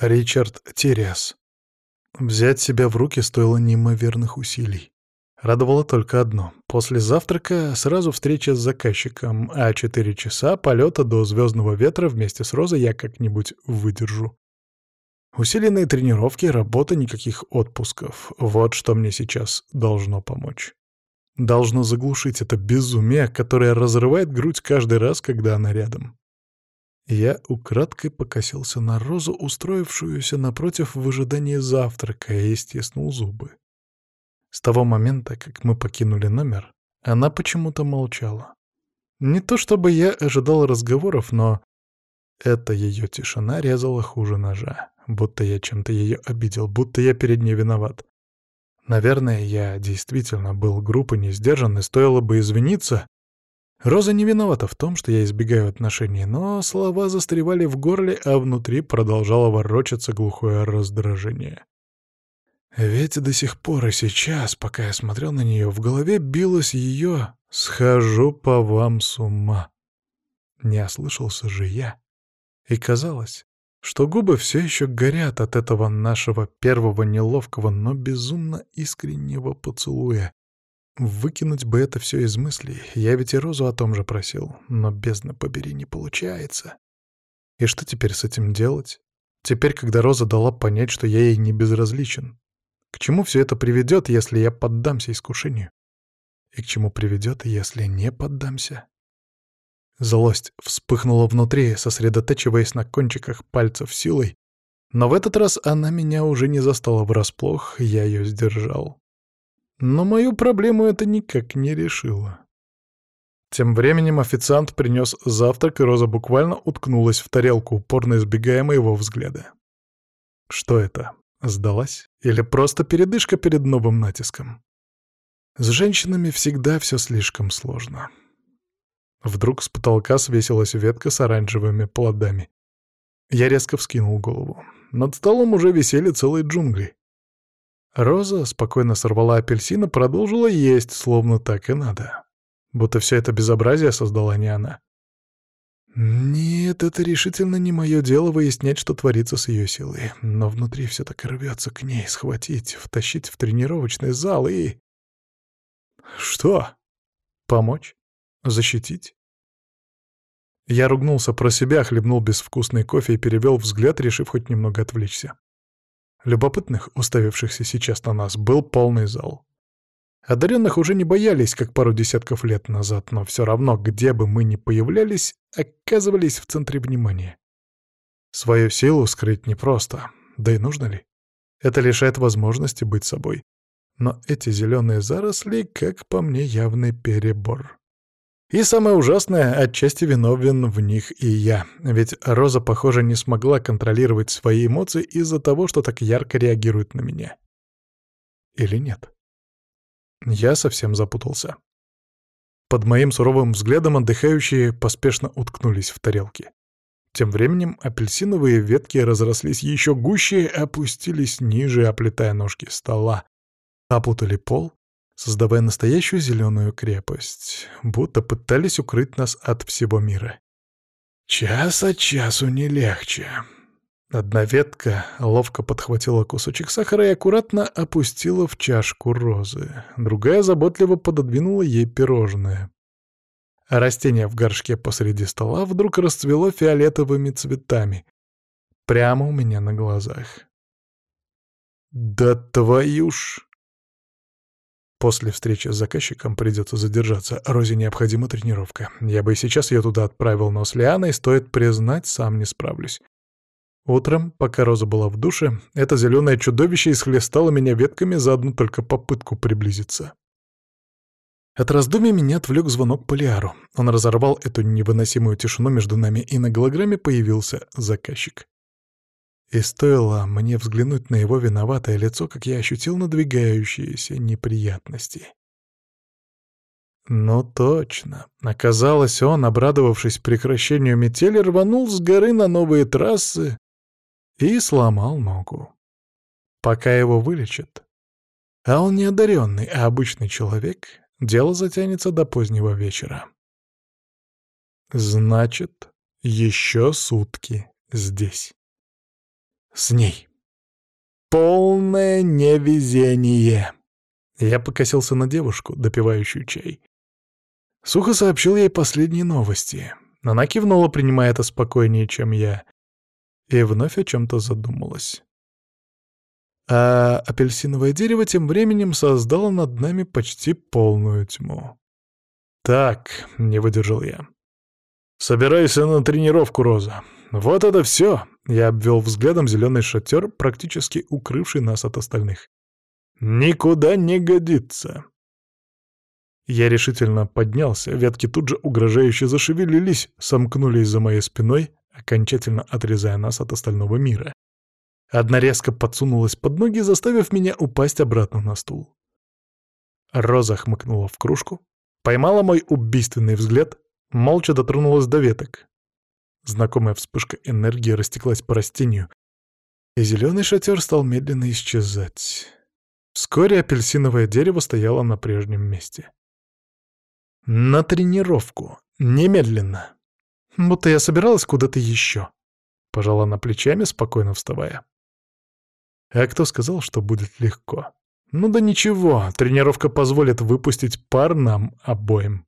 Ричард Терриас. Взять себя в руки стоило неимоверных усилий. Радовало только одно. После завтрака сразу встреча с заказчиком, а четыре часа полета до звездного ветра вместе с Розой я как-нибудь выдержу. Усиленные тренировки, работа, никаких отпусков. Вот что мне сейчас должно помочь. Должно заглушить это безумие, которое разрывает грудь каждый раз, когда она рядом. Я украдкой покосился на Розу, устроившуюся напротив в ожидании завтрака, и стиснул зубы. С того момента, как мы покинули номер, она почему-то молчала. Не то чтобы я ожидал разговоров, но эта ее тишина резала хуже ножа, будто я чем-то ее обидел, будто я перед ней виноват. Наверное, я действительно был груб и не сдержан, и стоило бы извиниться. Роза не виновата в том, что я избегаю отношений, но слова застревали в горле, а внутри продолжало ворочаться глухое раздражение. Ведь до сих пор и сейчас, пока я смотрел на нее, в голове билось ее «Схожу по вам с ума». Не ослышался же я. И казалось, что губы все еще горят от этого нашего первого неловкого, но безумно искреннего поцелуя. Выкинуть бы это все из мыслей, я ведь и Розу о том же просил, но бездна побери не получается. И что теперь с этим делать? Теперь, когда Роза дала понять, что я ей не безразличен. К чему все это приведет, если я поддамся искушению? И к чему приведет, если не поддамся? Злость вспыхнула внутри, сосредотачиваясь на кончиках пальцев силой, но в этот раз она меня уже не застала врасплох, я ее сдержал. Но мою проблему это никак не решило. Тем временем официант принес завтрак, и Роза буквально уткнулась в тарелку, упорно избегая моего взгляда. Что это? Сдалась? Или просто передышка перед новым натиском? С женщинами всегда все слишком сложно. Вдруг с потолка свесилась ветка с оранжевыми плодами. Я резко вскинул голову. Над столом уже висели целые джунгли. Роза спокойно сорвала апельсин и продолжила есть, словно так и надо. Будто все это безобразие создала не она. Нет, это решительно не мое дело выяснять, что творится с ее силой. Но внутри все так рвется к ней, схватить, втащить в тренировочный зал и... Что? Помочь? Защитить? Я ругнулся про себя, хлебнул безвкусный кофе и перевел взгляд, решив хоть немного отвлечься. Любопытных, уставившихся сейчас на нас, был полный зал. Одаренных уже не боялись, как пару десятков лет назад, но все равно, где бы мы ни появлялись, оказывались в центре внимания. Свою силу скрыть непросто, да и нужно ли? Это лишает возможности быть собой. Но эти зеленые заросли, как по мне, явный перебор. И самое ужасное, отчасти виновен в них и я, ведь Роза, похоже, не смогла контролировать свои эмоции из-за того, что так ярко реагирует на меня. Или нет? Я совсем запутался. Под моим суровым взглядом отдыхающие поспешно уткнулись в тарелки. Тем временем апельсиновые ветки разрослись еще гуще и опустились ниже, оплетая ножки стола, опутали пол создавая настоящую зеленую крепость, будто пытались укрыть нас от всего мира. Час от часу не легче. Одна ветка ловко подхватила кусочек сахара и аккуратно опустила в чашку розы. Другая заботливо пододвинула ей пирожное. А растение в горшке посреди стола вдруг расцвело фиолетовыми цветами. Прямо у меня на глазах. «Да твою ж!» После встречи с заказчиком придется задержаться. Розе необходима тренировка. Я бы и сейчас ее туда отправил, но с Лианой, стоит признать, сам не справлюсь. Утром, пока Роза была в душе, это зеленое чудовище исхлестало меня ветками за одну только попытку приблизиться. От раздумий меня отвлек звонок Полиару. Он разорвал эту невыносимую тишину между нами, и на голограмме появился заказчик. И стоило мне взглянуть на его виноватое лицо, как я ощутил надвигающиеся неприятности. Ну точно. Оказалось, он, обрадовавшись прекращению метели, рванул с горы на новые трассы и сломал ногу. Пока его вылечат. А он не одаренный, а обычный человек, дело затянется до позднего вечера. Значит, еще сутки здесь. С ней. Полное невезение. Я покосился на девушку, допивающую чай. Сухо сообщил ей последние новости. Она кивнула, принимая это спокойнее, чем я, и вновь о чем-то задумалась. А апельсиновое дерево тем временем создало над нами почти полную тьму. «Так», — не выдержал я. «Собирайся на тренировку, Роза. Вот это все!» — я обвел взглядом зеленый шатер, практически укрывший нас от остальных. «Никуда не годится!» Я решительно поднялся, ветки тут же угрожающе зашевелились, сомкнулись за моей спиной, окончательно отрезая нас от остального мира. Одна резко подсунулась под ноги, заставив меня упасть обратно на стул. Роза хмыкнула в кружку, поймала мой убийственный взгляд, молча дотронулась до веток. Знакомая вспышка энергии растеклась по растению, и зеленый шатер стал медленно исчезать. Вскоре апельсиновое дерево стояло на прежнем месте. На тренировку. Немедленно. Будто я собиралась куда-то еще. Пожала на плечами, спокойно вставая. А кто сказал, что будет легко? Ну да ничего, тренировка позволит выпустить пар нам обоим.